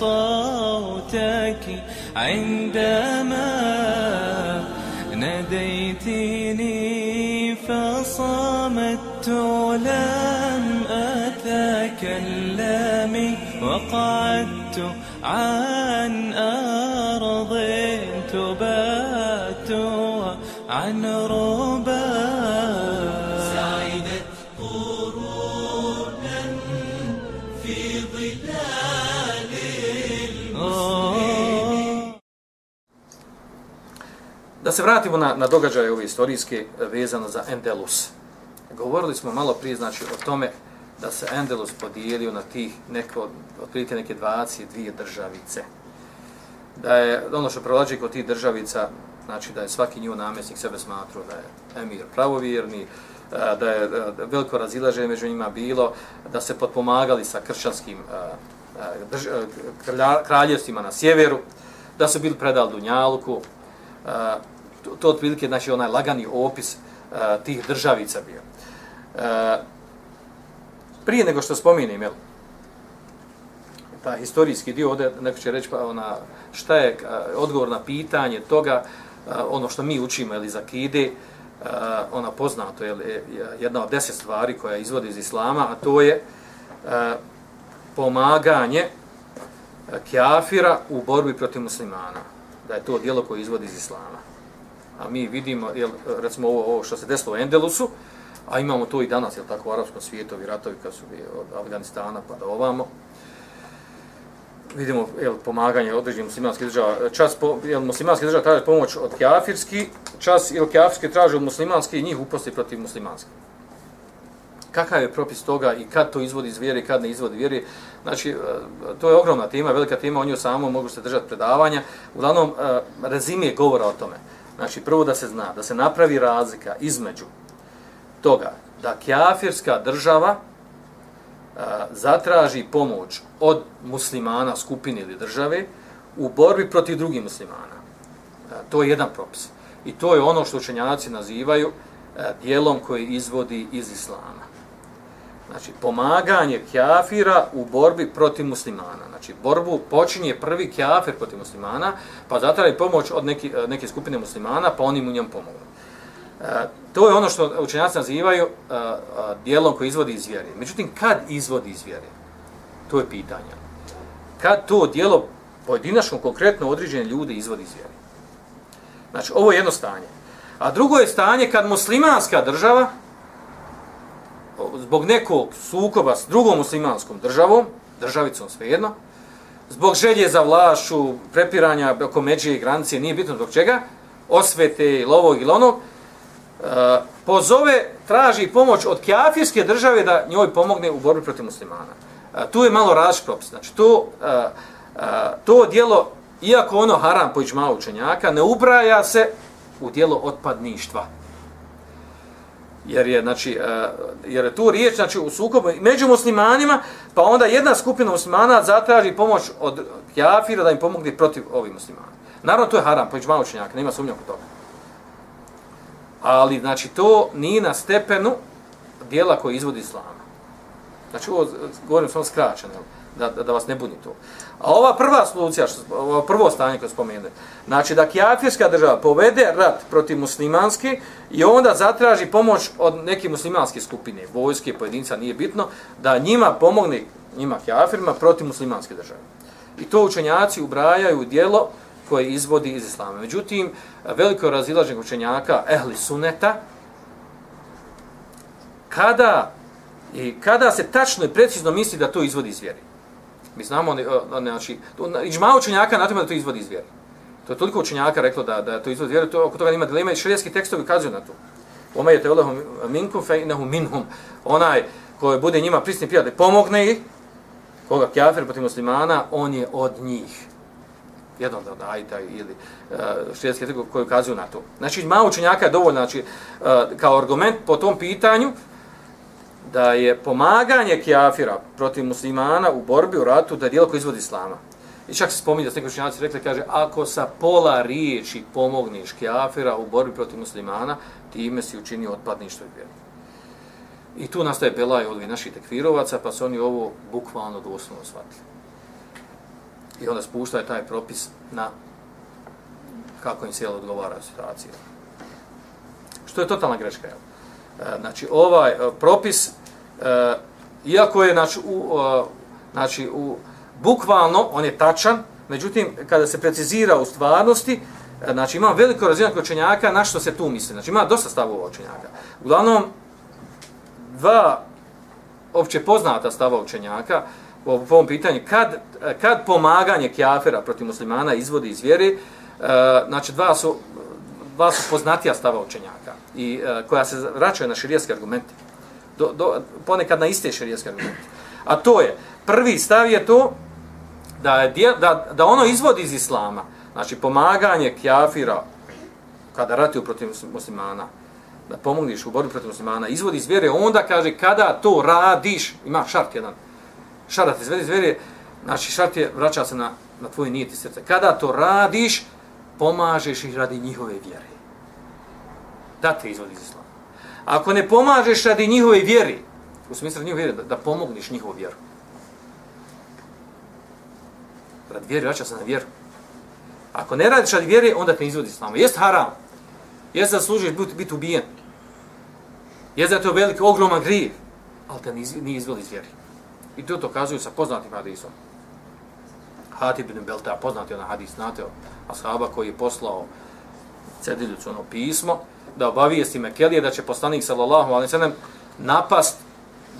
صوتك عندما ناديتني فصمت لم أتكلم وقعدت عن أرض تبات عن ربا Da se vratimo na, na događaje ove istorijske eh, vezano za Endelus. Govorili smo malo prije znači, o tome da se Endelus podijelio na tih neko, otprilike neke 22 državice. Da je ono što prolađe kod tih državica, znači da je svaki njihov namjesnik sebe smatrao da je emir pravovjerni, eh, eh, da je veliko razilaženje među njima bilo, da se potpomagali sa kršćanskim drž, kraljevstvima na sjeveru, da su bili predali Dunjaluku, to, to otprilike znači onaj lagani opis uh, tih državica bio. Uh, prije nego što spominim, jel, ta historijski dio ovdje, neko će reći pa ona, šta je uh, odgovor na pitanje toga, uh, ono što mi učimo ili zakide, uh, ona poznato je jedna od deset stvari koja izvodi iz islama, a to je uh, pomaganje kjafira u borbi protiv muslimana da je to dijelo koje izvodi iz islama. A mi vidimo, jel, recimo ovo, ovo što se desilo u Endelusu, a imamo to i danas, jel tako, u arapskom svijetu, ovi ratovi kad su od Afganistana pa do ovamo, vidimo jel, pomaganje određenih muslimanskih država. Čas po, jel, muslimanski država traže pomoć od kjafirski, čas jel, kjafirski traže od muslimanski i njih uposti protiv muslimanski. kakav je propis toga i kad to izvodi iz vjere kad ne izvodi vjere. Znači, e, to je ogromna tema, velika tema, o njoj samo mogu se držati predavanja. Uglavnom, e, rezime govora o tome. Znači, prvo da se zna, da se napravi razlika između toga da kjafirska država e, zatraži pomoć od muslimana, skupine ili države u borbi protiv drugih muslimana. To je jedan propis. I to je ono što učenjaci nazivaju dijelom koji izvodi iz islama. Znači, pomaganje kjafira u borbi protiv muslimana. Znači, borbu počinje prvi kjafir protiv muslimana, pa zatraži pomoć od neki, eh, neke skupine muslimana, pa oni mu njom pomogu. E, eh, to je ono što učenjaci nazivaju e, e, dijelom koji izvodi iz vjere. Međutim, kad izvodi iz vjere? To je pitanje. Kad to dijelo pojedinačno, konkretno određene ljude izvodi iz vjere? Znači, ovo je jedno stanje. A drugo je stanje kad muslimanska država, zbog nekog sukoba s drugom muslimanskom državom, državicom svejedno, zbog želje za vlašu, prepiranja oko međe i granice, nije bitno zbog čega, osvete ili ovog ili onog, e, pozove, traži pomoć od kjafirske države da njoj pomogne u borbi protiv muslimana. E, tu je malo različit propis. Znači, to, e, to dijelo, iako ono haram po ičmao učenjaka, ne ubraja se u dijelo otpadništva jer je znači uh, jer je tu riječ znači u sukobu među muslimanima pa onda jedna skupina muslimana zatraži pomoć od kafira da im pomogne protiv ovih muslimana. Naravno to je haram pa po ijma'u učenjaka nema sumnje oko toga. Ali znači to ni na stepenu dijela koji izvodi islama. Znači ovo govorim samo skraćeno jel? Da, da vas ne buni to A ova prva solucija, ovo prvo stanje koje spomenuli, znači da kjafirska država povede rat protiv muslimanske i onda zatraži pomoć od neke muslimanske skupine, vojske, pojedinca, nije bitno, da njima pomogne, njima kjafirima, protiv muslimanske države. I to učenjaci ubrajaju dijelo koje izvodi iz islama. Međutim, veliko razilaženje učenjaka, ehli suneta, kada, i kada se tačno i precizno misli da to izvodi iz vjeri. Mi znamo, ne, ne, znači, iđma učenjaka na tome da to izvodi iz vjere. To je toliko učenjaka reklo da, da to izvodi iz vjere, to, oko toga ima dilema i šrijetski tekstovi kazuju na to. Ome je te minkum fe inahu minhum. Onaj koji bude njima prisni prijatelj, pomogne ih, koga kafir protiv muslimana, on je od njih. Jedan od ajta ili e, uh, šrijetski jezik koji ukazuju na to. Znači, malo učenjaka je dovoljno, znači, uh, kao argument po tom pitanju, da je pomaganje kjafira protiv muslimana u borbi, u ratu, da je dijelo koje izvodi islama. I čak se spominje da ste učenjaci rekli, kaže, ako sa pola riječi pomogniš kjafira u borbi protiv muslimana, time si učinio otpadništvo i vjeru. I tu nastaje belaj od naših tekfirovaca, pa su oni ovo bukvalno doslovno shvatili. I onda spuštaju taj propis na kako im sjelo odgovara situacija. Što je totalna greška. Jel? E, znači, ovaj e, propis, e, iako je znači, u, eh, znači, u, bukvalno, on je tačan, međutim, kada se precizira u stvarnosti, eh, znači, ima veliko razina učenjaka na što se tu misli. Znači, ima dosta stavova učenjaka. Uglavnom, dva opće poznata stava učenjaka po, po ovom pitanju, kad, kad pomaganje kjafera protiv muslimana izvodi iz vjere, e, znači dva su, dva su poznatija stava učenjaka i e, koja se vraćaju na širijeske argumente. Do, do, ponekad na iste širijeske argumente. A to je, prvi stav je to da, je, da, da ono izvodi iz islama, znači pomaganje kjafira kada ratiju protiv muslimana, da pomogneš u borbi protiv muslimana, izvodi iz vjere, onda kaže kada to radiš, ima šart jedan, šarat izvedi iz vjere, znači šart je, vraća se na, na tvoje nijeti srce. Kada to radiš, pomažeš ih radi njihove vjere. Da te izvodi iz islama. Ako ne pomažeš radi njihove vjeri, u smislu njihove vjere, da, da pomogneš njihovu vjeru. Radi vjeri, vraća se na vjeru. Ako ne radiš radi vjeri, onda te izvodi s nama. Jest haram. Jest da služiš biti, biti ubijen. Jest da je to veliki, ogroman grijev, ali te nije izvodi iz vjeri. I to to kazuju sa poznatim hadisom. Hatib ibn Belta, poznati onaj hadis, znate, ashaba koji je poslao Cediljucu ono pismo, da obavijesti Mekelije da će poslanik sallallahu alaihi sallam napast,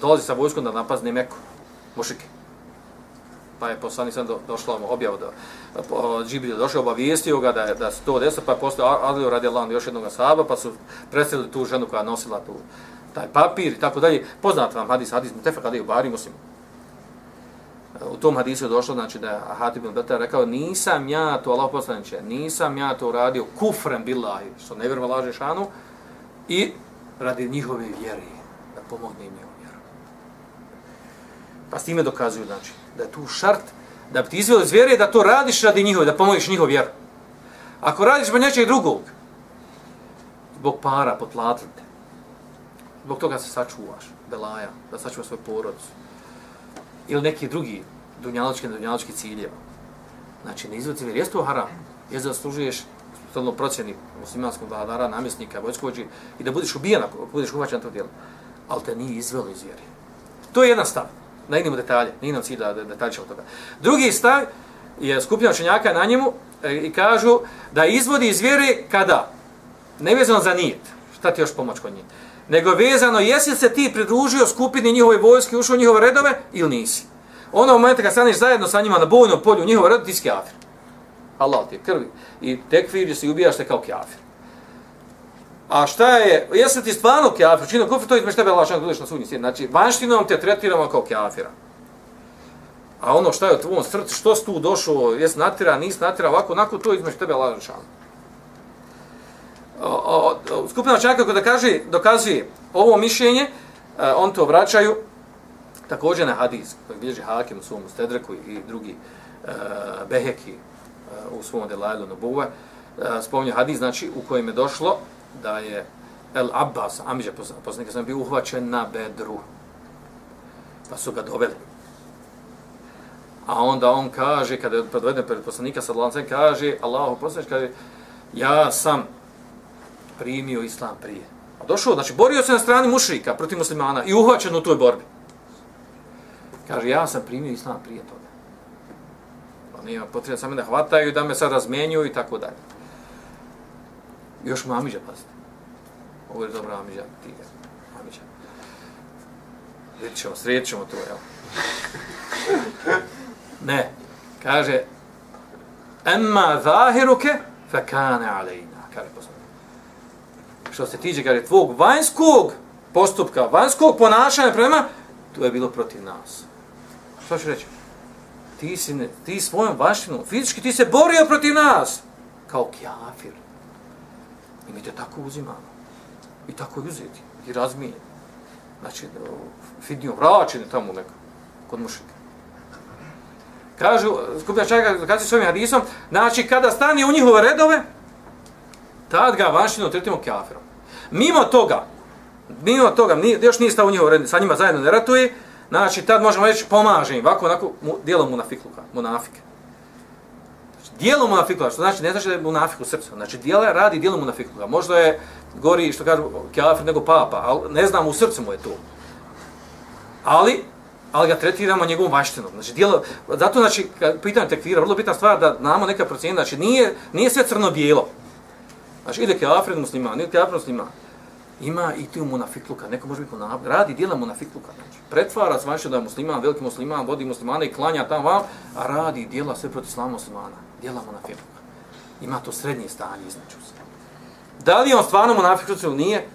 dolazi sa vojskom da napadne Meku, mušike. Pa je poslanik sallam do, došla mu objav da Džibril došao, obavijestio ga da, je, da se to desilo, pa je postao Adlio radi Allah još jednog sahaba, pa su predstavili tu ženu koja nosila tu taj papir i tako dalje. Poznat vam hadis, hadis Mutefa kada je u Bari muslimu. U tom hadisu je došlo, znači da je Hatib ibn Betar rekao, nisam ja to, Allah poslaniče, nisam ja to uradio kufrem billahi, što ne vjerujem laže šanu, i radi njihove vjere, da pomogne im njihovu vjeru. Pa s time dokazuju, znači, da je tu šart, da bi ti izveli iz vjere, da to radiš radi njihove, da pomogneš njihov vjeru. Ako radiš ba nečeg drugog, zbog para potlatite, zbog toga se sačuvaš, belaja, da sačuvaš svoj porodicu. Ili neki drugi dunjaločki, dunjaločki ciljeva. Znači, ne izvodi vjer, jesi to haram, jesi da služuješ stolno procjeni muslimanskog vladara, namjesnika, vojskovođi i da budeš ubijen ako budeš uvaćan to djelo. Ali te nije izvelo iz vjeri. To je jedan stav. Na idemo detalje, nije nam cilj da detalje toga. Drugi stav je skupljena učenjaka na njemu e, i kažu da izvodi iz vjere kada? Nevezano za nijet. Šta ti još pomoć kod njih? Nego vezano jesi se ti pridružio skupini njihove vojske, ušao u njihove redove ili nisi. Ono momenta kad staneš zajedno sa njima na bojnom polju njihove redove, ti si kafir. Allah ti je krvi. I tekfir se i ubijaš te kao kafir. A šta je, jesi ti stvarno kafir, čino kufir, to izmeš tebe lašan budeš na sudnji svijet. Znači, vanštinom te tretiramo kao kafira. A ono šta je u tvojom srcu, što si tu došao, jesi natira, nisi natira, ovako, onako, to izmeš tebe o, o, skupina učenjaka kada kaže, dokazuje ovo mišljenje, e, on to vraćaju također na hadis koji bilježi Hakim u svom stedreku i drugi uh, Beheki uh, u svom delajlu Nubuva, uh, e, spominje hadis znači, u kojem je došlo da je El Abbas, Amidža poslanika, sam bio uhvaćen na bedru. Pa su ga doveli. A onda on kaže, kada je podveden pred poslanika, sad lancem kaže, Allahu poslanič, kaže, ja sam primio islam prije. A došao, znači, borio se na strani mušrika protiv muslimana i uhvaćen u toj borbi. Kaže, ja sam primio islam prije toga. Pa nije potrebno samo da hvataju i da me sad razmenjuju i tako dalje. Još mu Amidža, pazite. Ovo je dobro Amidža, ti je. Amidža. Vidjet ćemo, srijet ćemo to, jel? Ne. Kaže, emma zahiruke, fe kane alejna. Kaže, poslani što se tiče kaže tvog vanjskog postupka, vanjskog ponašanja prema, to je bilo protiv nas. Šta ću reći? Ti si, ne, ti svojom vaštinom, fizički ti se borio protiv nas, kao kjafir. I mi te tako uzimamo. I tako uzeti. I razmijenimo. Znači, fidnijom vraćeni tamo neko, kod mušika. Kažu, skupina čaka, s svojim hadisom, znači, kada stani u njihove redove, tad ga vašino tretimo kjafirom. Mimo toga, mimo toga, nije, još nije stao u njihove red, sa njima zajedno ne ratuje, znači, tad možemo reći, pomaže im, ovako, onako, mu, dijelom munafikluka, munafike. Znači, dijelom munafikluka, što znači, ne znači da je munafik u srcu, znači, dijela radi dijelom munafikluka. Možda je, gori, što kažu, kjafir nego papa, ali ne znam, u srcu mu je to. Ali, ali ga tretiramo njegovom vanštinom. Znači, dijelo, zato, znači, pitanje tekvira, vrlo bitna stvar da znamo neka procjenja, znači, nije, nije sve crno-bijelo. Znači, ide kafir musliman, ide kafir musliman. Ima i tu munafikluka, neko može biti munafik, radi dijela munafikluka. Znači, pretvara zvanče da je musliman, veliki musliman, vodi muslimana i klanja tamo vam, a radi dijela sve protiv slavu muslimana, dijela munafikluka. Ima to srednje stanje između se. Da li on stvarno munafik ili nije?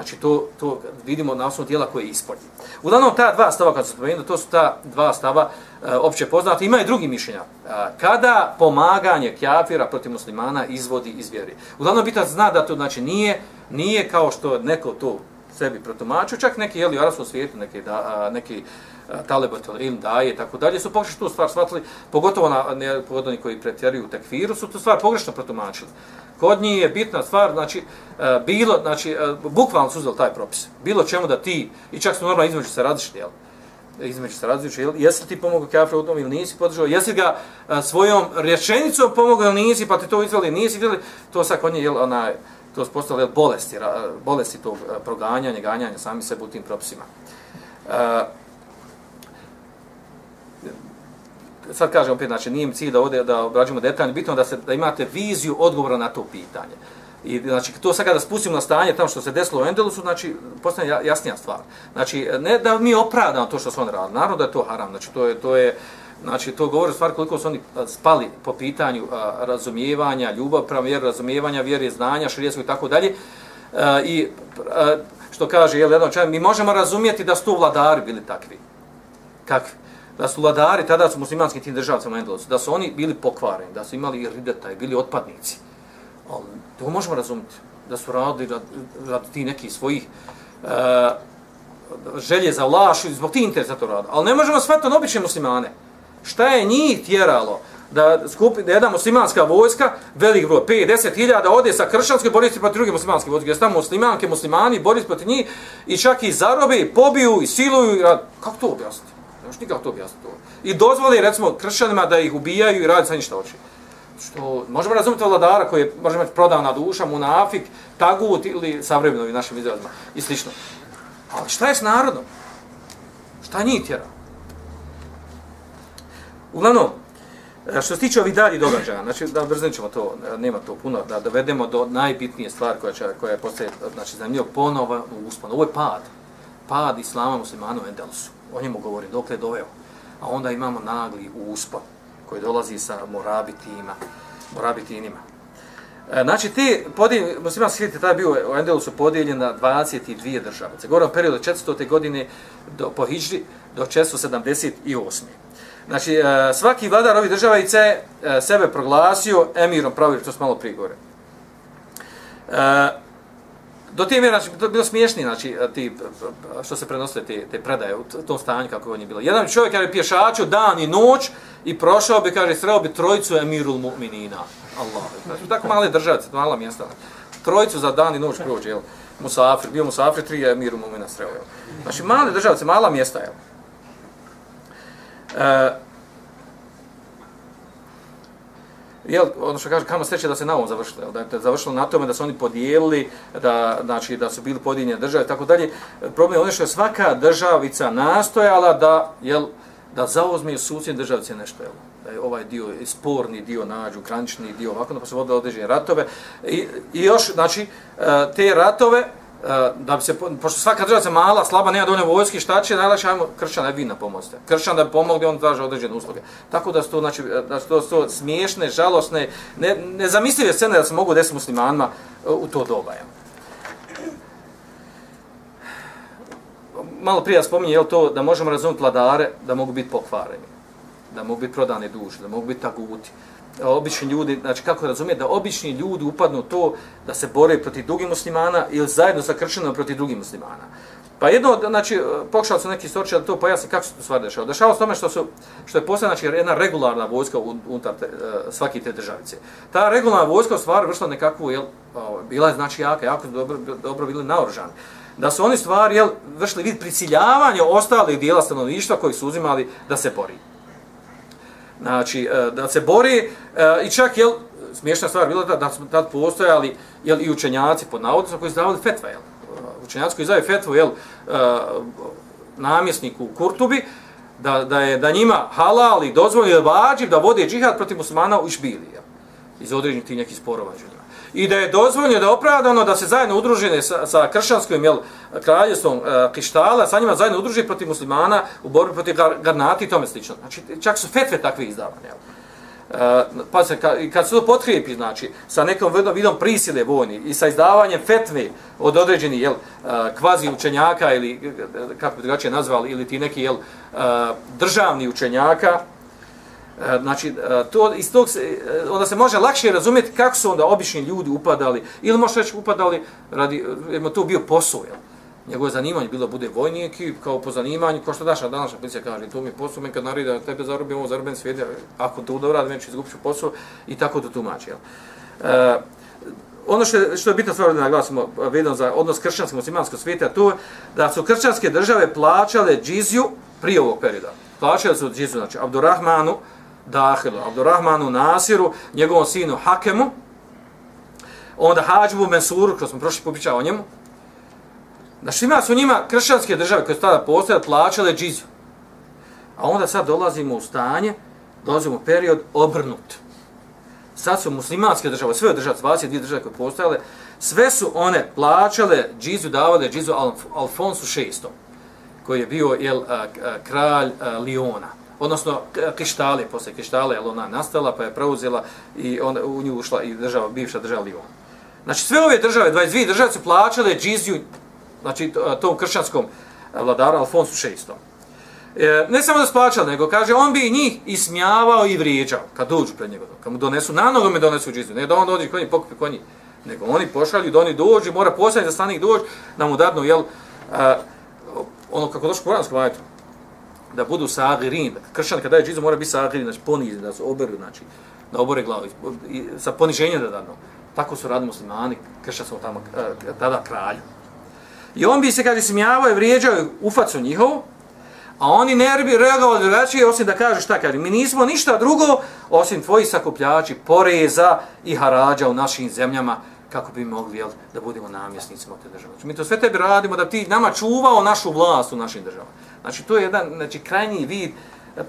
Znači, to, to vidimo na osnovu dijela koje je ispod. Uglavnom, ta dva stava, kad su spomenuli, to su ta dva stava e, opće poznata. Ima i drugi mišljenja. E, kada pomaganje kjafira protiv muslimana izvodi iz vjeri. Uglavnom, bitan zna da to znači nije, nije kao što neko to sebi protumačio, čak neki jeli u arabskom svijetu, neki, da, a, neki talebatul ilm daje, tako dalje, su pogrešno tu stvar shvatili, pogotovo na ne, pogodani koji pretjeruju tekfiru, su tu stvar pogrešno protumačili. Kod njih je bitna stvar, znači, e, bilo, znači, e, bukvalno su uzeli taj propis. Bilo čemu da ti, i čak su normalno između se različiti, jel? između se različiti, jel? Jesi ti pomogao kafra u tom ili nisi podržao? Jesi ga a, svojom rječenicom pomogao ili nisi, pa ti to izveli, nisi vidjeli? To sad kod nje, jel, onaj, to su postale bolesti, bolesti tog proganjanja, ganjanja sami sebe u tim propisima. Uh, sad kažem opet, znači nije mi cilj da ovdje da obrađujemo detaljno, bitno da se da imate viziju odgovora na to pitanje. I znači to sad kada spustimo na stanje tamo što se desilo u Endelusu, znači postane jasnija stvar. Znači ne da mi opravdamo to što su oni radili, naravno da je to haram, znači to je to je Znači, to govori stvar koliko su oni spali po pitanju a, razumijevanja, ljubav, pravo vjeru, razumijevanja, vjere, znanja, širijesko i tako dalje. I a, što kaže, jel, jedan čaj, mi možemo razumijeti da su tu vladari bili takvi. Kakvi? Da su vladari, tada su muslimanski tim državcima Endelosu, da su oni bili pokvareni, da su imali rideta i bili otpadnici. Ali to možemo razumjeti. Da su radili rad, rad ti neki svojih e, želje za vlašu, zbog ti interesa to rada. Ali ne možemo shvatiti on obične muslimane. Šta je njih tjeralo da skupi da jedna muslimanska vojska, velik broj, 5 10 hiljada ode sa kršćanske boriti protiv druge muslimanske vojske, tamo muslimanke, muslimani boriti protiv njih i čak i zarobe, pobiju i siluju i rad. Kako to objasniti? Ne možeš nikako to objasniti. To. I dozvoli, recimo, kršćanima da ih ubijaju i radi sa ništa oči. Što, možemo razumjeti vladara koji je, možemo imati prodavna duša, munafik, tagut ili savremenovi našim izrazima i slično. Ali šta je s narodom? Šta njih tjera? Uglavnom, e, što se tiče ovih dalji događaja, znači da brzo ćemo to, e, nema to puno, da dovedemo do najbitnije stvari koja, će, koja je postaje, znači zanimljivo ponovo u. Ovo je pad. Pad islama muslimanu Endelusu. O njemu govori, dokle je doveo. A onda imamo nagli uspon koji dolazi sa morabitima, morabitinima. E, znači, te podijelje, muslimanski svijet je bio u Endelusu podijeljen na 22 države. o periodu 400. godine do, po Hidžri do 478. Znači, e, svaki vladar ovih država i e, sebe proglasio emirom pravili, to smo malo prije. E, do te mjera, znači, bilo smiješni, znači, ti, što se prenosile te, te predaje u tom stanju kako on je bilo. Jedan čovjek je pješačio dan i noć i prošao bi, kaže, sreo bi trojicu emirul mu'minina. Allah. Znači, tako male države, mala mjesta. Trojicu za dan i noć prođe, jel? Musafir, bio Musafir, tri emirul mu'mina sreo, jel? Znači, male države, mala mjesta, jel? Uh, jel, ono što kaže, kamo sreće da se na ovom završilo, da je završilo na tome da su oni podijelili, da, znači, da su bili podijeljene države, i tako dalje. Problem je ono što je svaka državica nastojala da, jel, da zauzme susjedne državice nešto, jel, da je ovaj dio, sporni dio nađu, granični dio, ovako, da pa su vodili određene ratove. I, I još, znači, e, te ratove, E, da bi se, pošto svaka država se mala, slaba, nema dovoljno vojske, šta će, najlakše ajmo kršćan ne vina pomozite. Kršćan da bi pomogli, on traže određene usluge. Tako da su to, znači, e, da su to, to smiješne, žalosne, ne, nezamislive scene da se mogu desiti muslimanima e, u to doba. Ja. malo prije spominje, je to da možemo razumjeti vladare da mogu biti pokvareni, da mogu biti prodane duše, da mogu biti taguti. Obični ljudi, znači kako razumije, da obični ljudi upadnu to da se bore protiv drugih muslimana ili zajedno sa kršćanima protiv drugih muslimana. Pa jedno, znači, pokušao su neki istoričar da to pojasni kako se to stvar dešava. Dešava se tome što, su, što je posljedna znači, jedna regularna vojska unutar te, e, svaki te državice. Ta regularna vojska u stvari vršila nekakvu, jel, bila je znači jaka, jako dobro, dobro bili naoružani. Da su oni stvari, jel, vršili vid prisiljavanja ostalih dijela stanovništva koji su uzimali da se bori. Znači, e, da se bori e, i čak, jel, smiješna stvar bila da, da su tad postojali, jel, i učenjaci pod navodnicom koji su davali fetve, jel, e, učenjaci koji zove fetvu, jel, namjesniku namjesniku Kurtubi, da, da je da njima halal i dozvoljeno je vađiv da vode džihad protiv muslimana u Išbili, jel, iz određenih tih nekih sporova njima. I da je dozvoljeno da je opravdano da se zajedno udružene sa, sa kršćanskim jel, kraljestvom e, Kištala, sa njima zajedno udruži protiv muslimana u borbi protiv Garnati i tome slično. Znači, čak su fetve takve izdavane. Jel. E, pa se, kad, kad se to potkrijepi, znači, sa nekom vidom, vidom prisile vojni i sa izdavanjem fetve od određenih, jel, e, kvazi učenjaka ili, e, e, kako bi drugačije nazvali, ili ti neki, jel, državni učenjaka, E, znači, e, to, iz tog se, e, onda se može lakše razumjeti kako su onda obični ljudi upadali, ili možda reći upadali, radi, jer to bio posao, jel, njegovo zanimanje bilo bude vojnik i kao po zanimanju, kao što daša današnja policija kaže, to mi je posao, men kad naredi da tebe zarobim, ovo zarobim svijet, ako to dobro radim, ću izgubiti posao i tako to tumači. Jel? E, ono što je, što je bitno stvar da naglasimo vidim za odnos kršćanskog muslimanskog svijeta, to da su kršćanske države plaćale džiziju prije ovog perioda. Plaćale su džiziju, znači Abdurrahmanu, Dahilu, Abdurrahmanu Nasiru, njegovom sinu Hakemu, onda Hađbu Mensuru, kroz smo prošli popičao o njemu, Znači ima su njima kršćanske države koje su tada postojale plaćale džizu. A onda sad dolazimo u stanje, dolazimo u period obrnut. Sad su muslimanske države, sve države, 22 države koje postojale, sve su one plaćale džizu, davale džizu Alf Alfonsu VI, koji je bio jel, kralj Liona. Odnosno, Kištale, posle Kištale, jel ona nastala, pa je preuzela i onda u nju ušla i država, bivša država Liona. Znači, sve ove države, 22 države su plaćale džiziju znači tom kršćanskom vladaru Alfonsu VI. E, ne samo da su plaćali, nego kaže, on bi njih ismijavao i vrijeđao kad dođu pred njega. Kad mu donesu, na nogome donesu džiziju. Ne da on dođe konji, pokupi konji. Nego oni pošalju da oni dođu, mora posljednji da stanih dođu, da mu dadnu, jel, a, ono kako došlo kuranskom ajetu, da budu sagirin. Kršćan kada je džizu mora biti sagirin, znači ponizni, da se oberu, znači, da obore glavu, i, sa poniženjem da dano. Tako su radili muslimani, kršćan su tamo, eh, tada kralju. I on bi se, kad smijavao i vrijeđao u facu njihovu, a oni ne bi reagovali drugačije, osim da kažu šta kaže, mi nismo ništa drugo, osim tvoji sakupljači poreza i harađa u našim zemljama, kako bi mogli jel, da budemo namjesnicima te države. Znači, mi to sve tebi radimo da ti nama čuvao našu vlast u našim državama. Znači, to je jedan znači, krajnji vid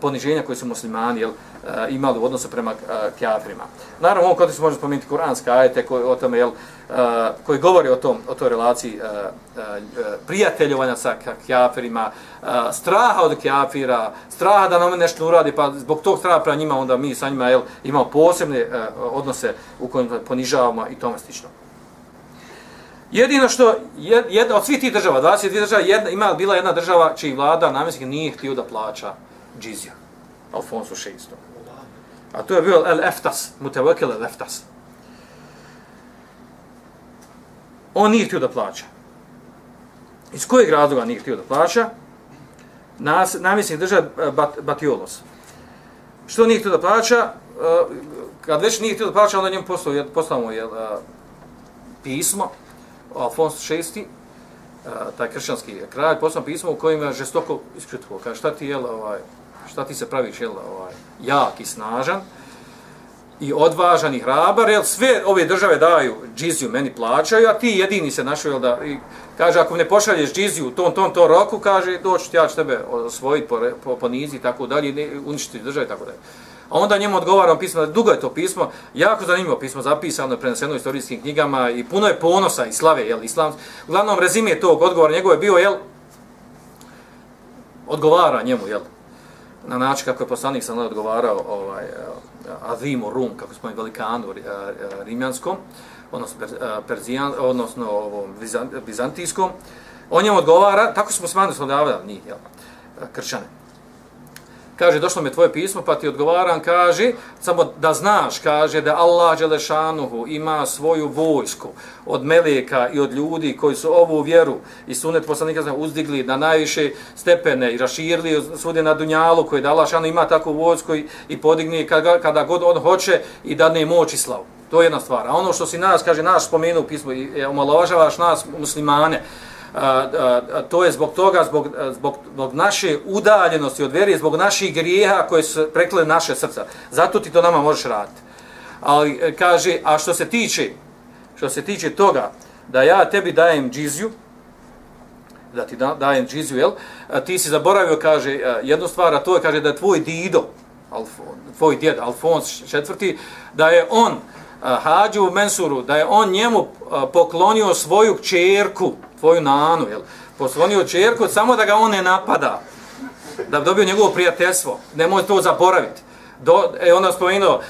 poniženja koje su muslimani jel, eh, imali u odnosu prema eh, kjafirima. Naravno, ovom kod se može spomenuti kuranska ajete koji, o tome, jel, eh, koji govori o, tom, o toj relaciji prijateljovanja sa kjafirima, straha od kjafira, straha da nam nešto uradi, pa zbog tog straha prema njima, onda mi sa njima jel, imamo posebne odnose u kojim ponižavamo i tome stično. Jedino što, jedna, od svih tih država, 22 država, jedna, ima bila jedna država čiji vlada namjesnik nije htio da plaća džizija. Alfonso VI. A to je bio El Eftas, Mutevekel El Eftas. On nije htio da plaća. Iz kojeg razloga nije htio da plaća? Nas, namjesnik drža eh, bat, Batiolos. Što nije htio da plaća? Eh, kad već nije htio da plaća, onda njemu poslao, poslao mu je eh, pismo Alfonso VI, taj kršćanski kralj, poslao pismo u kojem je žestoko iskrituo. Kaže, šta ti je, ovaj, šta ti se praviš, jel, ovaj, jak i snažan, i odvažan i hrabar, jel, sve ove države daju džiziju, meni plaćaju, a ti jedini se našao, jel, da, i, kaže, ako ne pošalješ džiziju u tom, tom, tom roku, kaže, doći ja ću tebe osvojiti po, po, po nizi tako dalje, ne, uništiti države tako dalje. A onda njemu odgovaram pismo, dugo je to pismo, jako zanimljivo pismo, zapisano je preneseno u istorijskim knjigama i puno je ponosa i slave, jel, islam. Uglavnom, rezime tog odgovora njegove bio, jel, odgovara njemu, jel, na način kako je poslanik sam odgovarao ovaj, eh, Azimu Rum, kako smo velikanu eh, eh, rimljanskom, odnosno, perzijan, odnosno ovom, bizantijskom, On njemu odgovara, tako smo smanje slavljavali njih, jel, kršćane. Kaže, došlo mi tvoje pismo, pa ti odgovaram, kaže, samo da znaš, kaže, da Allah Đelešanuhu ima svoju vojsku od meleka i od ljudi koji su ovu vjeru i sunet poslanika znači, uzdigli na najviše stepene i raširili svude na Dunjalu, koji da Allah Đelešanuhu ima takvu vojsku i, i podigni kada, kada god on hoće i da ne moći slavu. To je jedna stvar. A ono što si nas, kaže, naš spomenu u pismu, i e, omalovažavaš nas muslimane, a, a, to je zbog toga, zbog, zbog, zbog naše udaljenosti od vjere, zbog naših grijeha koje su prekle naše srca. Zato ti to nama možeš raditi. Ali e, kaže, a što se tiče, što se tiče toga, da ja tebi dajem džiziju, da ti dajem džiziju, jel? A, ti si zaboravio, kaže, e, jednu stvar, a to je, kaže, da je tvoj dido, Alfon, tvoj djed, Alfons četvrti, da je on, Hadžu Mensuru, da je on njemu poklonio svoju čerku, tvoju nanu, jel? Poslonio čerku samo da ga on ne napada. Da bi dobio njegovo prijateljstvo. Nemoj to zaboraviti. Do, e, onda spomenuo,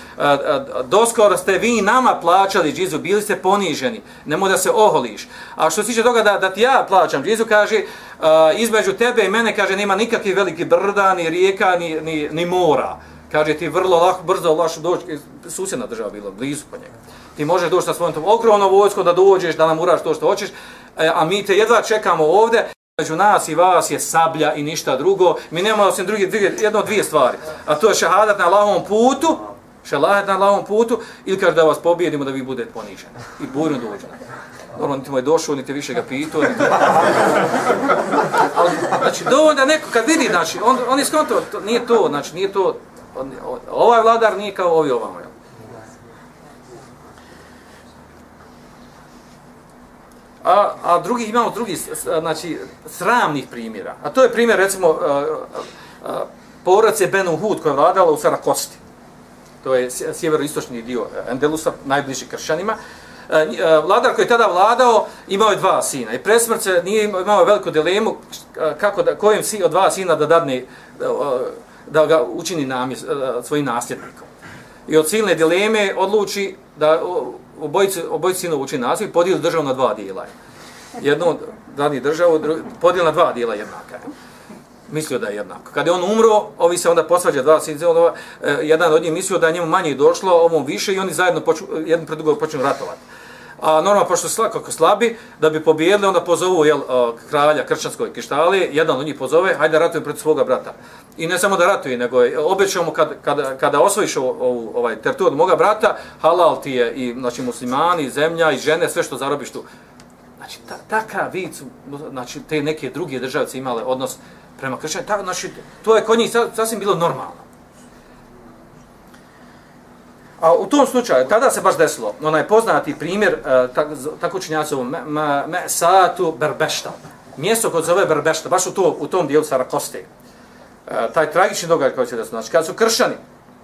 doskoro ste vi nama plaćali džizu, bili ste poniženi, nemoj da se oholiš. A što se tiče toga da, da ti ja plaćam džizu, kaže, a, između tebe i mene, kaže, nema nikakvih velikih brda, ni rijeka, ni, ni, ni mora. Kaže, ti vrlo lako, brzo, laš doći, e, susjedna država bila, blizu po njega. Ti možeš doći sa svojom tom ogromnom vojskom da dođeš, da nam uraš to što hoćeš, e, a mi te jedva čekamo ovdje, među nas i vas je sablja i ništa drugo. Mi nemamo osim drugi, druge jedno dvije stvari. A to je šehadat na lahom putu, šehadat na lahom putu, ili kaže da vas pobijedimo da vi budete poniženi. I burno dođe. Normalno, niti mu je došao, niti više ga pitao. Niti... Ali, znači, dovoljno da neko kad vidi, znači, on, on je skonto, to, nije to, znači, nije to, on, ovaj vladar nije kao ovi ovamo, jel? A, a drugi imamo drugi znači sramnih primjera. A to je primjer recimo e, e, e, porace Benu Hud koja je vladala u Sarakosti. To je sjeveroistočni dio Endelusa, najbliži kršćanima. Vladar koji je tada vladao imao je dva sina i presmrce nije imao veliku dilemu kako da, kojem si od dva sina da dadne da ga učini namjes, eh, svojim nasljednikom. I od silne dileme odluči da obojice, obojice sinova uči naziv i podijeli državu na dva dijela. Jedno dani državu, podijeli na dva dijela jednaka. Mislio da je jednako. Kada je on umro, ovi se onda posvađa dva sinova, eh, jedan od njih mislio da je njemu manje došlo, ovom više i oni zajedno poču, jedan pred drugog počnu ratovati. A normalno, pošto su kako slabi, da bi pobijedili, onda pozovu jel, kralja kršćanskoj kištali, jedan od njih pozove, hajde ratuju pred svoga brata. I ne samo da ratuje, nego je, mu kad, kada, kada osvojiš ovu, ovaj teritoriju od moga brata, halal ti je i znači, muslimani, zemlja i žene, sve što zarobiš tu. Znači, ta, takav vid su, znači, te neke druge države imale odnos prema kršćanima, znači, to je kod njih sasvim bilo normalno. A u tom slučaju, tada se baš desilo, onaj poznati primjer, e, tako činjaci ovo, me, me berbešta. Mjesto kod zove berbešta, baš u, to, u tom dijelu Sarakoste. E, taj tragični događaj koji se desilo. Znači, kada su kršani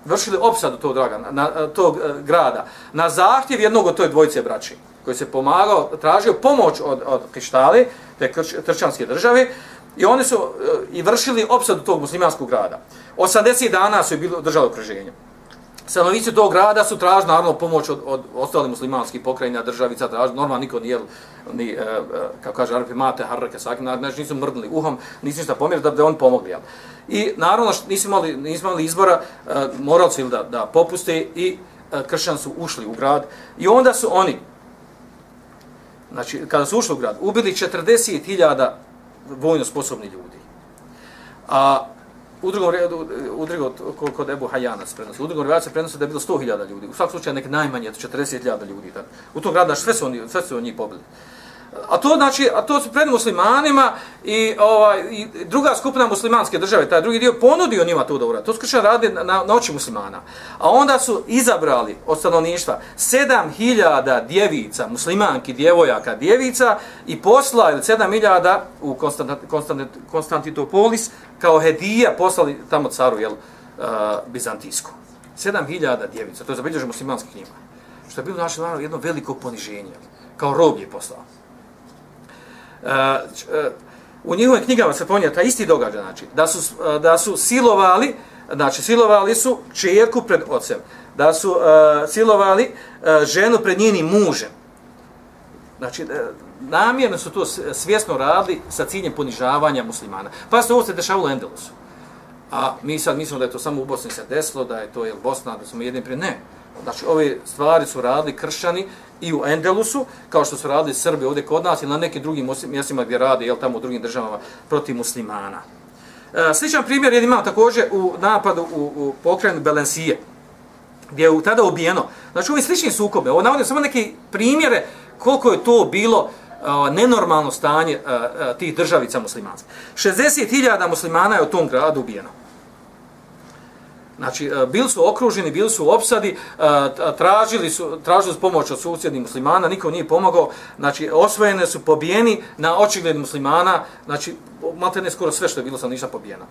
vršili opsadu tog, draga, na, tog e, grada, na zahtjev jednog od toj dvojice braći, koji se pomagao, tražio pomoć od, od Kištali, te krš, kršćanske države, i oni su i vršili opsadu tog muslimanskog grada. 80 dana su bili držali okruženje. Stanovnici tog grada su tražili naravno pomoć od, od ostalih muslimanskih pokrajina, državica, tražili, normalno niko nije, ni, e, e kako kaže Arapi, mate, harrake, sakim, znači nisu mrdnuli uhom, nisu ništa pomjerili da bi on pomogli. Jel? I naravno, nisu imali, nisu imali izbora, e, morali su da, da popuste i e, kršćan su ušli u grad. I onda su oni, znači, kada su ušli u grad, ubili 40.000 vojno sposobni ljudi. A U drugom redu, u drugom, kod Ebu Hajana se prenosi. U drugom redu se prenosi da je bilo 100.000 ljudi. U svakom slučaju nek najmanje, 40.000 ljudi. U tom gradu sve su oni, sve su oni pobili. A to znači, a to su pred muslimanima i ovaj i druga skupina muslimanske države, taj drugi dio ponudio njima to da urade. To skršan radi na, na noći muslimana. A onda su izabrali od stanovništva 7000 djevica, muslimanki, djevojaka, djevica i poslali 7000 u Konstant, Konstant, Konstantinopolis kao hedija poslali tamo caru, jel, uh, Bizantijsku. 7000 djevica, to je zabilježeno muslimanskih knjiga. Što je bilo naše jedno veliko poniženje, kao roblje poslao E, e, u njihovim knjigama se ponija taj isti događaj, znači, da su, e, da su silovali, znači, silovali su čerku pred ocem, da su uh, silovali uh, ženu pred njenim mužem. Znači, namjerno su to svjesno radili sa ciljem ponižavanja muslimana. Pa se ovo se dešavalo u Endelusu. A mi sad mislimo da je to samo u Bosni se desilo, da je to je Bosna, da smo jedni prije. Ne. Znači, ove stvari su radili kršćani i u Endelusu, kao što su radili Srbi ovdje kod nas ili na nekim drugim mjestima gdje rade, jel tamo u drugim državama, protiv muslimana. E, sličan primjer je imao također u napadu u, u pokrajinu Belensije, gdje je u- tada ubijeno. Znači, ovi slični sukobe, ovo navodim samo neke primjere koliko je to bilo a, nenormalno stanje a, a, tih državica muslimanskih. 60.000 muslimana je u tom gradu ubijeno. Znači, e, bili su okruženi, bili su u opsadi, e, tražili su, tražili su pomoć od susjednih muslimana, niko nije pomogao, znači, osvojene su pobijeni na očigled muslimana, znači, malte ne skoro sve što je bilo sam ništa pobijeno.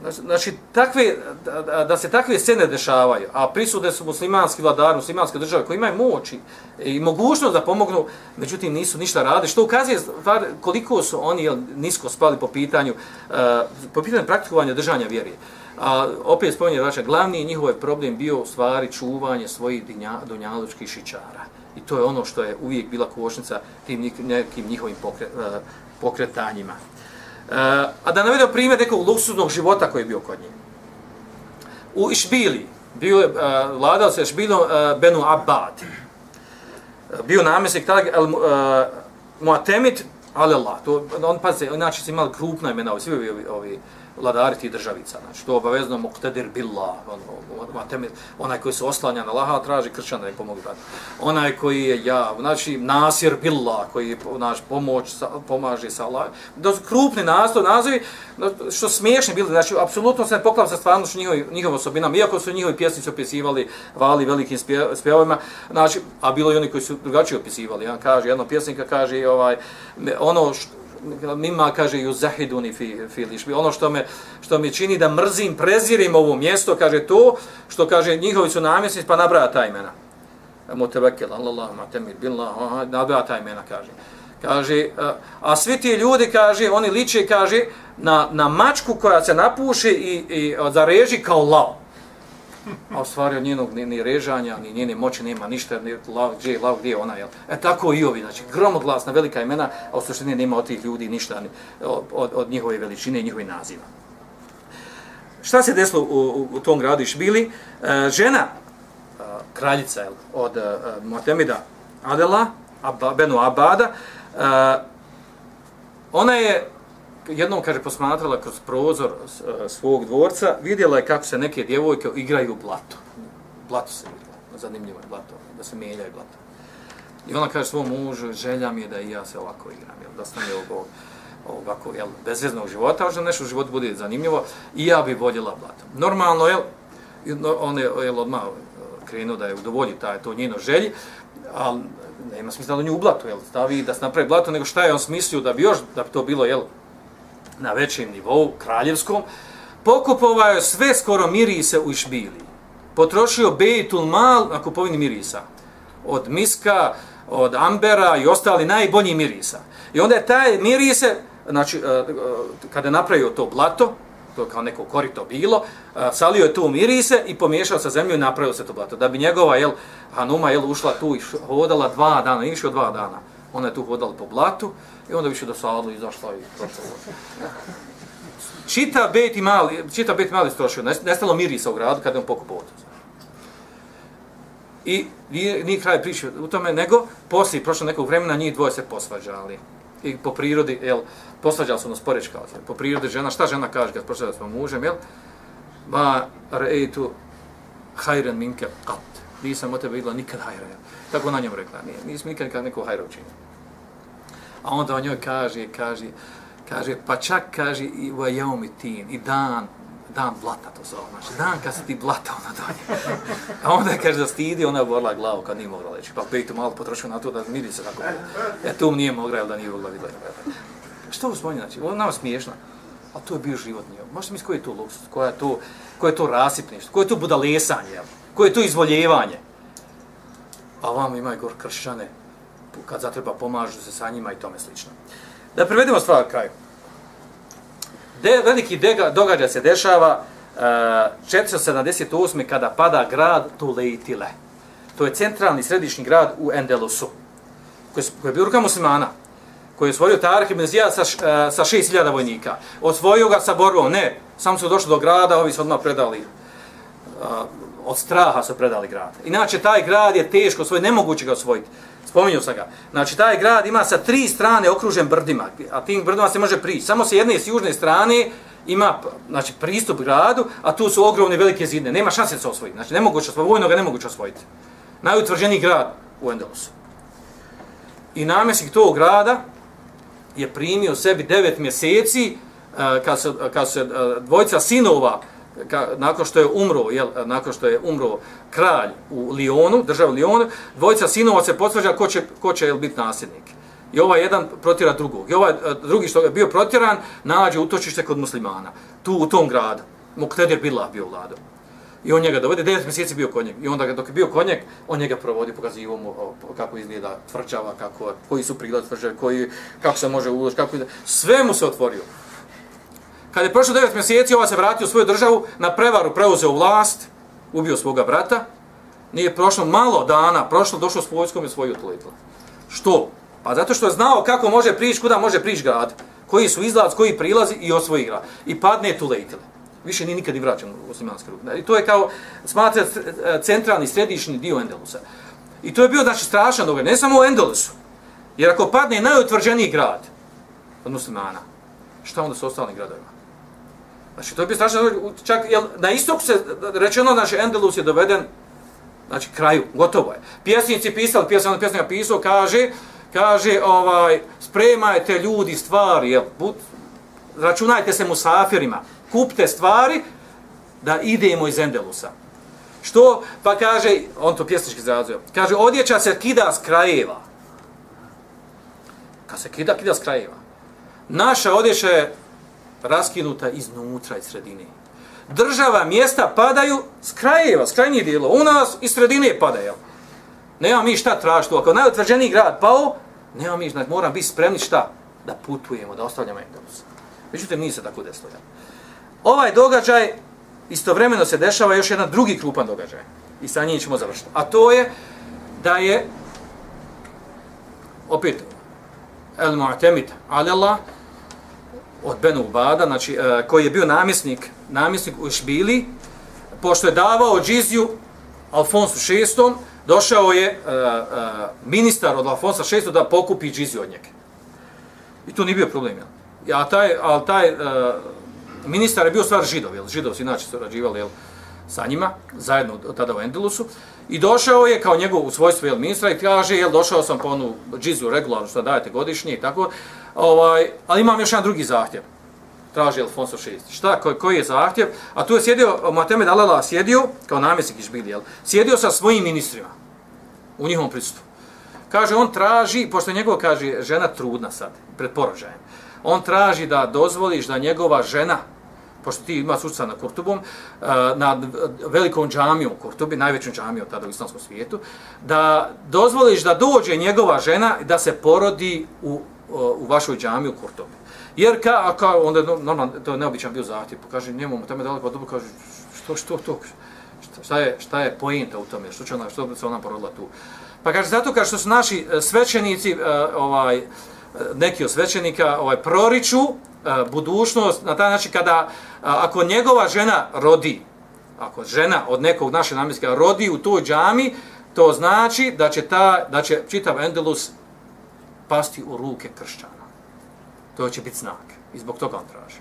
Znači, znači, takve, da, da- se takve scene dešavaju, a prisude su muslimanski vladari, muslimanske države koji imaju moć i, i mogućnost da pomognu, međutim nisu ništa radi, što ukazuje stvar koliko su oni jel, nisko spali po pitanju, uh, po pitanju praktikovanja držanja vjeri. A opet spominje Raša, glavni njihov problem bio u stvari čuvanje svojih dinja, dunjalučkih šičara. I to je ono što je uvijek bila košnica tim nekim njihovim pokre, e, pokretanjima. E, a da navedem primjer nekog luksuznog života koji je bio kod njih. U Išbili, bio je, uh, vladao se Išbilom uh, Benu Abad. Bio namjesnik tada uh, Muatemid Allah. To, on, pazite, inače su imali krupna imena, ovi, svi ovi, ovi, ovi vladari tih državica. Znači, to obavezno Muqtadir Billah, ono, ono, on, onaj koji se oslanja na Allaha, traži kršćan da im pomogu brati. Onaj koji je ja, znači Nasir Billah, koji je naš pomoć, sa, pomaže sa Allah. Da su krupni naslov, nazivi, što smiješni bili, znači, apsolutno se ne poklapa sa stvarnošću njihovi, njihov osobinama, iako su njihovi pjesnici opisivali, vali velikim spjevovima, znači, a bilo i oni koji su drugačije opisivali. Ja kaže, jedno pjesnika kaže, ovaj, ono što, mima kaže ju zahiduni fi filiš ono što me što mi čini da mrzim prezirim ovo mjesto kaže to što kaže njihovi su namjesnici pa nabraja ta imena. Mutawakkel Allah matamir billah nabraja ta imena kaže. Kaže a, a svi ti ljudi kaže oni liče kaže na, na mačku koja se napuši i, i zareži kao lav a u stvari od njenog ni, ni režanja, ni njene moći nema ništa, ni lav, gdje je lav, gdje je ona, jel? E tako i ovi, znači, gromoglasna, velika imena, a u suštini nema od tih ljudi ništa ni, od, od njihove veličine i njihove naziva. Šta se desilo u, u, u tom gradu Išbili? E, žena, e, kraljica, jel, od e, Muatemida Adela, Abba, Benu Abada, e, ona je jednom, kaže, posmatrala kroz prozor e, svog dvorca, vidjela je kako se neke djevojke igraju u blato. Blato se igra, zanimljivo je blato, da se mijeljaju blato. I ona kaže svom mužu, želja mi je da i ja se ovako igram, jel, da sam je ovog, ovako, jel, bezveznog života, možda nešto u životu bude zanimljivo, i ja bi voljela blato. Normalno, jel, on je, jel, odmah e, krenuo da je udovolji taj, to njeno želji, ali nema smisla da nju u blato, jel, stavi da se napravi blato, nego šta je on smislio da bi još, da bi to bilo, jel, na većem nivou, kraljevskom, pokupovao je sve skoro mirise u Išbili. Potrošio Bejtul Mal na kupovini mirisa. Od miska, od ambera i ostali najbolji mirisa. I onda je taj mirise, znači, e, e, kada je napravio to blato, to kao neko korito bilo, e, salio je tu mirise i pomiješao sa zemljom i napravio se to blato. Da bi njegova, jel, Hanuma, jel, ušla tu i hodala dva dana, više od dva dana. Ona je tu hodala po blatu i onda više do sadlu izašla i prošla. Čita bet i Mali, čita bet i Mali strošio, nestalo mirisa u gradu kada je on pokupao to. I nije, nije kraj priče u tome, nego poslije, prošlo nekog vremena, njih dvoje se posvađali. I po prirodi, jel, posvađali su ono poreći se. Po prirodi žena, šta žena kaže kad posvađa svojom mužem, jel? Ma rejtu hajren minke kat. Nisam od tebe vidjela nikad hajra. Tako na njemu rekla, nije, nisam nikad nikad neko hajra učinio. A onda on njoj kaže, kaže, kaže, pa čak kaže i u jaumi tin, i dan, dan blata to zove, znači dan kad se ti blata ona donje. A onda je kaže da stidi, ona je borila glavu kad nije mogla leći. Pa pejtu malo potrošio na to da miri se tako. E tu nije mogla, jel da nije mogla vidjeti. Što ovo spominje, znači, ona je smiješna. A to je bio život njoj. Možete misliti koji je to luksus, koja je to, koje je to rasipništvo, koje je to budalesanje, jel? koje je to izvoljevanje. A vam imaju gor kršćane, kad zatreba pomažu se sa njima i tome slično. Da prevedemo stvar kraju. De, veliki dega, događaj se dešava eh, uh, 478. kada pada grad Tuleitile. To je centralni središnji grad u Endelusu, koji, je- koji je bio ruka muslimana, koji je osvojio Tarih ibn Zijad sa, uh, sa 6000 vojnika. Osvojio ga sa borbom, ne, samo su došli do grada, ovi su odmah predali, uh, od straha su predali grad. Inače, taj grad je teško osvojiti, nemoguće ga osvojiti. Spominjao sam ga. Znači, taj grad ima sa tri strane okružen brdima, a tim brdima se može prići. Samo se jedne s južne strane ima znači, pristup gradu, a tu su ogromne velike zidne. Nema šanse da se osvoji. Znači, nemoguće pa osvojiti, vojno ga nemoguće osvojiti. Najutvrđeniji grad u Endelusu. I namjesnik tog grada je primio sebi devet mjeseci uh, kad se, kad se uh, dvojica sinova ka, nakon što je umro, jel, nakon što je umro kralj u Lionu, državu Lionu, dvojica sinova se potvrđa ko će, ko će jel, biti nasljednik. I ovaj jedan protira drugog. I ovaj e, drugi što je bio protiran, nađe utočište kod muslimana. Tu u tom gradu. Muktedir Billah bio vladao. I on njega dovede, 9 mjeseci bio kod njega. I onda dok je bio kod njega, on njega provodi, pokazivo mu kako izgleda tvrđava, kako, koji su prigled tvrđave, koji, kako se može uložiti, kako izgleda. Sve mu se otvorio. Kad je prošlo devet mjeseci, ova se vratio u svoju državu, na prevaru preuzeo vlast, ubio svoga brata. Nije prošlo malo dana, prošlo, došao s vojskom i svoju Tuletila. Što? Pa zato što je znao kako može prići, kuda može prići grad. Koji su izlaz, koji prilazi i osvoji grad. I padne Tuletila više nije nikad i vraćan u muslimanske ruke. I to je kao smatra e, centralni, središnji dio Endelusa. I to je bio znači strašan događaj, ne samo u Endelusu. Jer ako padne najutvrđeniji grad od muslimana, šta onda s ostalim gradovima? Znači, to je bio strašan čak jel, na istok se rečeno, znači, Endelus je doveden, znači, kraju, gotovo je. Pjesnici pisali, pjesnik, pjesnika pisao, kaže, kaže, ovaj, spremajte ljudi stvari, jel, bud, računajte se musafirima, kupte stvari da idemo iz Endelusa. Što? Pa kaže, on to pjesnički izrazio, kaže, odjeća se kida s krajeva. Kad se kida, kida s krajeva. Naša odjeća je raskinuta iznutra, iz sredine. Država, mjesta padaju s krajeva, s krajnjih dijela. U nas iz sredine padaju. Nema mi šta tražiti. Ako najotvrđeniji grad pao, nema mi, znači, moram biti spremni šta? Da putujemo, da ostavljamo Endelus. Međutim, nije se tako desilo. Ovaj događaj istovremeno se dešava još jedan drugi krupan događaj. I sa njim ćemo završiti. A to je da je opet El Mu'temid Alillah od Benu Ubada, znači, e, koji je bio namjesnik, namjesnik u Šbili, pošto je davao džiziju Alfonsu VI, došao je e, e, ministar od Alfonsa VI da pokupi džiziju od njega. I to nije bio problem, jel? Ja, taj, ali taj uh, ministar je bio stvar židov, jel? Židov su inače surađivali, jel? sa njima, zajedno tada u Endelusu, i došao je kao njegov u svojstvu jel, ministra i kaže, jel, došao sam po onu džiziju regularno što dajete godišnje i tako, ovaj, ali imam još jedan drugi zahtjev, traži Alfonso VI. Šta, koji, koji je zahtjev? A tu je sjedio, Matemed Alala sjedio, kao namjesnik Išbili, jel, sjedio sa svojim ministrima u njihovom pristupu. Kaže, on traži, pošto njegov, kaže, žena trudna sad, pred porođajem, on traži da dozvoliš da njegova žena, pošto ti ima suca na Kurtubom, eh, na velikom džamijom u Kurtubi, najvećom džamijom tada u islamskom svijetu, da dozvoliš da dođe njegova žena da se porodi u, u vašoj džamiji u Kurtobi. Jer ka, ka onda normalno, to je neobičan bio zahtjev, pa kaže njemu, tamo je daleko pa dobro kaže, što, što, to, šta je, šta je pojenta u tome, što će ona, što se ona porodila tu. Pa kaže, zato kaže što su naši e, svećenici, e, ovaj, neki od svećenika ovaj, proriču e, budućnost na taj način kada ako njegova žena rodi, ako žena od nekog naše namjeska rodi u toj džami, to znači da će, ta, da će čitav Endelus pasti u ruke kršćana. To će biti znak. I zbog toga on traži.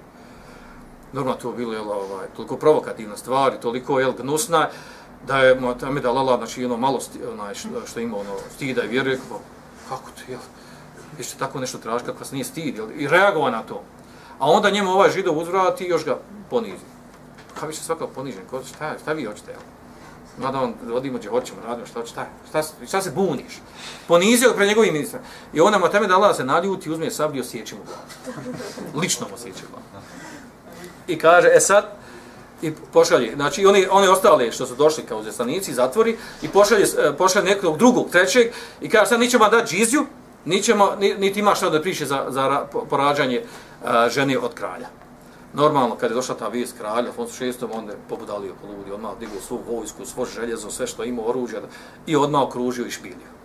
Normalno to bilo je ovaj, toliko provokativna stvar i toliko je gnusna da je Mohamed Alala, znači ono malo sti, onaj, što, što ima ono, stida i vjeruje, kako to je, vi ćete tako nešto tražiti kako vas nije stid, jel, i reagova na to. A onda njemu ovaj židov uzvrati i još ga ponizi. Kako više svakako ponižen? Ko, šta, šta vi hoćete? Jel? Mada on odimo gdje hoćemo, radimo šta, šta, šta, šta se buniš? Ponizio pre njegovim ministra. I ona mu teme da Allah se naljuti, uzme sablju i osjeći mu glavu. Lično mu osjeći glavu. I kaže, e sad, i pošalje, znači oni, oni ostale što su došli kao zeslanici, zatvori, i pošalje, e, pošalje nekog drugog, trećeg, i kaže, sad nićemo dati džiziju, nićemo, niti ima šta da priše za, za porađanje uh, žene od kralja. Normalno, kad je došla ta vijest kralja, Afonso VI, on je pobudalio poludi, odmah digao svu vojsku, svo željezo, sve što ima oružja i odmah okružio i špilio.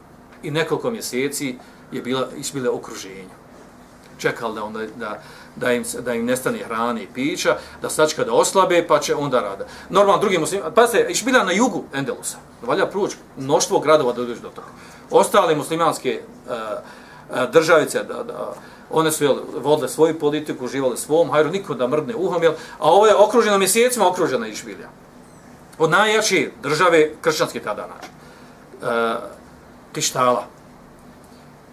i nekoliko mjeseci je bila išbile okruženje. Čekali da, onda, da, da, im, da im nestane hrane i pića, da sačka da oslabe, pa će onda rada. Normalno, drugi muslimani, pa se, išbila na jugu Endelusa, valja pruć, mnoštvo gradova da do toga. Ostale muslimanske uh, državice, da, da, one su jel, vodile svoju politiku, živale svom, hajru niko da mrdne uhom, jel, a ovo je okruženo mjesecima, okružena Išbilja. Od najjače države, kršćanske tada način. E, Tištala.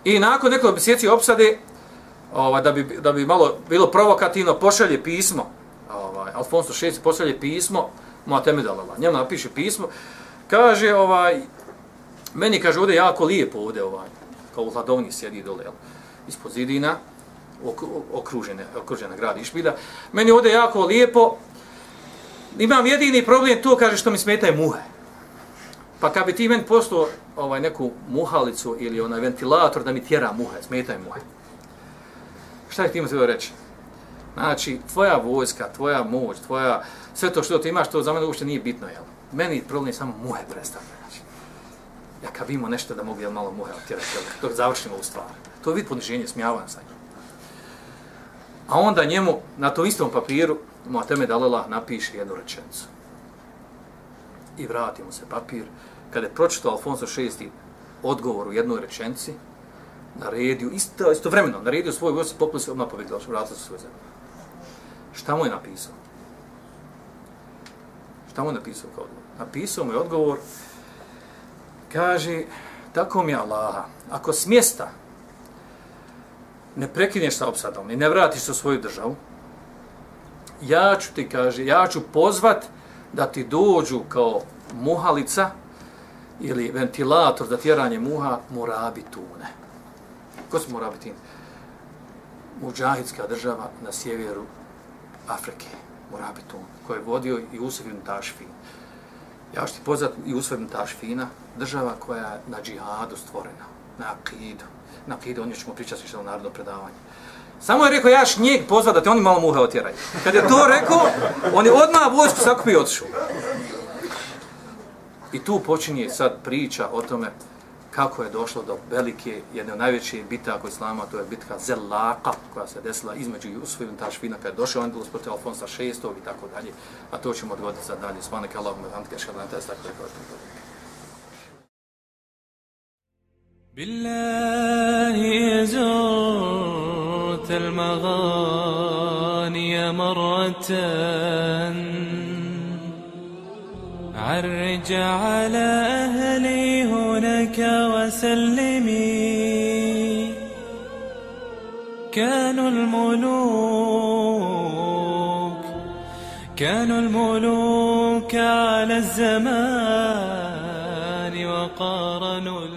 I nakon nekoliko mjeseci opsade, ovaj, da, bi, da bi malo bilo provokativno, pošalje pismo, ovaj, Alfonso VI pošalje pismo, Moateme Dalala, njemu napiše pismo, kaže, ovaj, meni kaže, ovdje jako lijepo ovdje, ovaj, kao u hladovni sjedi dole, jel, ispod zidina, okružene, okružena grad Išbilja, meni ovdje jako lijepo, imam jedini problem to, kaže, što mi smetaju muhe. Pa kad bi ti meni postao ovaj, neku muhalicu ili onaj ventilator da mi tjera muhe, smetaju muhe. Šta je ti ima reći? Znači, tvoja vojska, tvoja moć, tvoja, sve to što ti imaš, to za mene uopšte nije bitno, jel? Meni problem je samo muhe predstavlja. Znači, ja kad imamo nešto da mogu jel, malo muhe otjerati, jel, dok završimo u stvar. To je vid poniženje, smijavanja sa njim. A onda njemu na to istom papiru, mu teme napiše jednu rečenicu. I vrati mu se papir. Kada je pročitao Alfonso VI odgovor u jednoj rečenici, naredio, isto, istovremeno, naredio svoj vojci, popili se odmah pobjegli, vratili se svoje zemlje. Šta mu je napisao? Šta mu je napisao kao odgovor? Napisao mu je odgovor, kaže, tako mi je Allaha, ako s mjesta ne prekineš sa opsadom i ne vratiš se u svoju državu, ja ću ti, kaže, ja ću pozvat da ti dođu kao muhalica ili ventilator za tjeranje muha morabi tune. Ko su morabitini? Muđahidska država na sjeveru Afrike, morabitun, koje je vodio i Usefin Tašfin. Ja ću ti pozvat i Usefin Tašfina, država koja je na džihadu stvorena, na akidu na kide, on ćemo pričati što u narodnom predavanju. Samo je rekao, jaš njeg pozva da te oni malo muhe otjeraju. Kad je to rekao, on je odmah vojsku sakupio i otišao. I tu počinje sad priča o tome kako je došlo do velike, jedne od najvećih bitaka u islama, to je bitka Zelaka, koja se desila između Jusufim i Tašfina, kada je došao Andalus protiv Alfonsa VI i tako dalje. A to ćemo odgoditi za dalje. Svanak Allahum, Antke, Šadanete, tako je to. بالله زرت المغاني مرة. عرج على أهلي هناك وسلمي. كانوا الملوك كانوا الملوك على الزمان وقارنوا